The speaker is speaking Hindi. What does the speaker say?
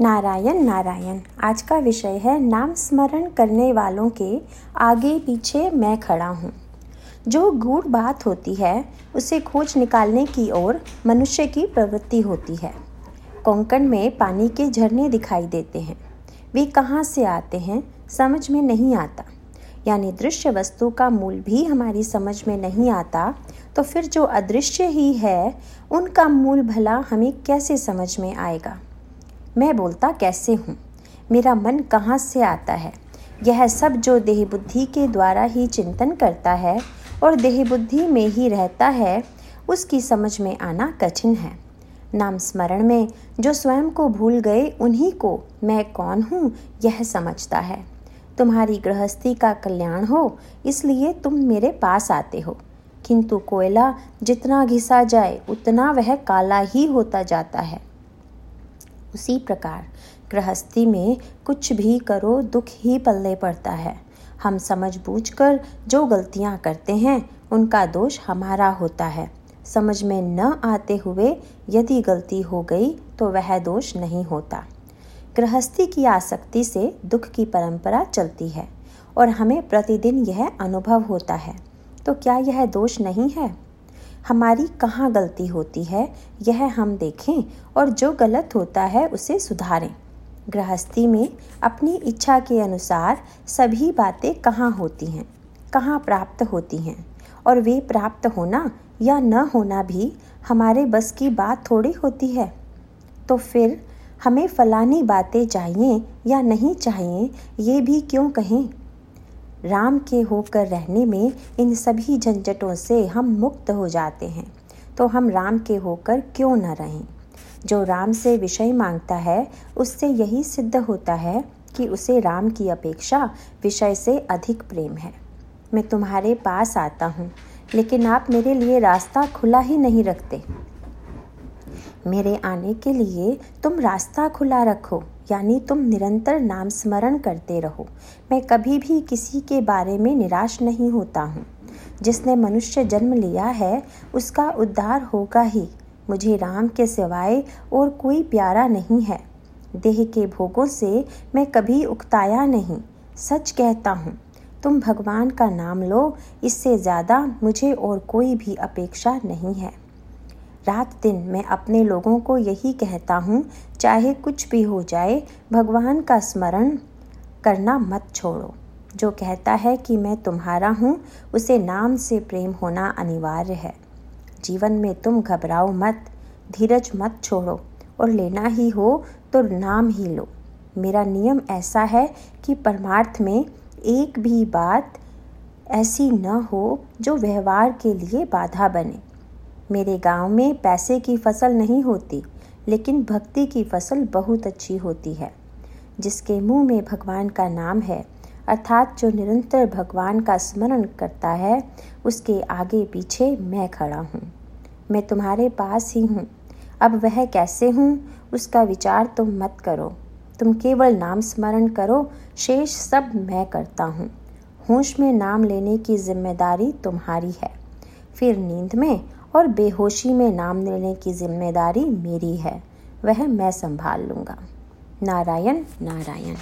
नारायण नारायण, आज का विषय है नाम स्मरण करने वालों के आगे पीछे मैं खड़ा हूँ। जो गूढ़ बात होती है, उसे खोज निकालने की ओर मनुष्य की प्रवृत्ति होती है। कोंकण में पानी के झरने दिखाई देते हैं। वे कहाँ से आते हैं, समझ में नहीं आता। यानी दृश्य वस्तु का मूल भी हमारी समझ में नहीं आता तो फिर जो अदृश्य ही है, उनका मूल भला हमें कैसे समझ में आएगा? मैं बोलता, कैसे हूँ? मेरा मन कहाँ से आता है? यह सब जो देह बुद्धि के द्वारा ही चिंतन करता है और देह बुद्धि में ही रहता है, उसकी समझ में आना कठिन है। नाम स्मरण में जो स्वयं को भूल गए उन्हीं को मैं कौन हूँ, यह समझता है। तुम्हारी गृहस्थी का कल्याण हो, इसलिए तुम मेरे पास आते हो। किंतु कोयला जितना घिसा जाए, उतना वह काला ही होता जाता है। उसी प्रकार गृहस्थी में कुछ भी करो, दुख ही पल्ले पड़ता है। हम समझ बूझ कर जो गलतियाँ करते हैं, उनका दोष हमारा होता है। समझ में न आते हुए यदि गलती हो गई तो वह दोष नहीं होता। गृहस्थी की आसक्ति से दुख की परंपरा चलती है, और हमें प्रतिदिन यह अनुभव होता है। तो क्या यह दोष नहीं है? हमारी कहाँ गलती होती है, यह हम देखें और जो गलत होता है उसे सुधारें। गृहस्थी में अपनी इच्छा के अनुसार सभी बातें कहाँ होती हैं, कहाँ प्राप्त होती हैं, और वे प्राप्त होना या न होना भी हमारे बस की बात थोड़ी होती है। तो फिर हमें फलानी बातें चाहिए या नहीं चाहिए, ये भी क्यों कहें? राम के होकर रहने में इन सभी झंझटों से हम मुक्त हो जाते हैं। तो हम राम के होकर क्यों न रहें? जो राम से विषय माँगता है, उससे यही सिद्ध होता है कि उसे राम की अपेक्षा विषय से अधिक प्रेम है। मैं तुम्हारे पास आता हूँ, लेकिन आप मेरे लिए रास्ता खुला ही नहीं रखते। मेरे आने के लिए तुम रास्ता खुला रखो, यानी तुम निरंतर नाम स्मरण करते रहो। मैं कभी भी किसी के बारे में निराश नहीं होता हूँ। जिसने मनुष्य जन्म लिया है, उसका उद्धार होगा ही। मुझे राम के सिवाय और कोई प्यारा नहीं है। देह के भोगों से मैं कभी उकताया नहीं, सच कहता हूँ। तुम भगवान का नाम लो, इससे ज़्यादा मुझे और कोई भी अपेक्षा नहीं है। रात दिन मैं अपने लोगों को यही कहता हूँ, चाहे कुछ भी हो जाए, भगवान का स्मरण करना मत छोड़ो। जो कहता है कि मैं तुम्हारा हूँ, उसे नाम से प्रेम होना अनिवार्य है। जीवन में तुम घबराओ मत, धीरज मत छोड़ो, और लेना ही हो तो नाम ही लो। मेरा नियम ऐसा है कि परमार्थ में एक भी बात ऐसी न हो जो व्यवहार के लिए बाधा बने। मेरे गाँव में पैसे की फ़सल नहीं होती, लेकिन भक्ति की फ़सल बहुत अच्छी होती है, जिसके मुँह में भगवान का नाम है, अर्थात जो निरंतर भगवान का स्मरण करता है, उसके आगे पीछे मैं खड़ा हूँ। मैं तुम्हारे पास ही हूँ। अब वह कैसे हूँ, उसका विचार तुम मत करो। तुम केवल नाम स्मरण करो, शेष सब मैं करता हूँ। होश में नाम लेने की ज़िम्मेदारी तुम्हारी है। फिर नींद में और बेहोशी में नाम लेने की ज़िम्मेदारी मेरी है। वह मैं संभाल लूँगा। नारायण नारायण।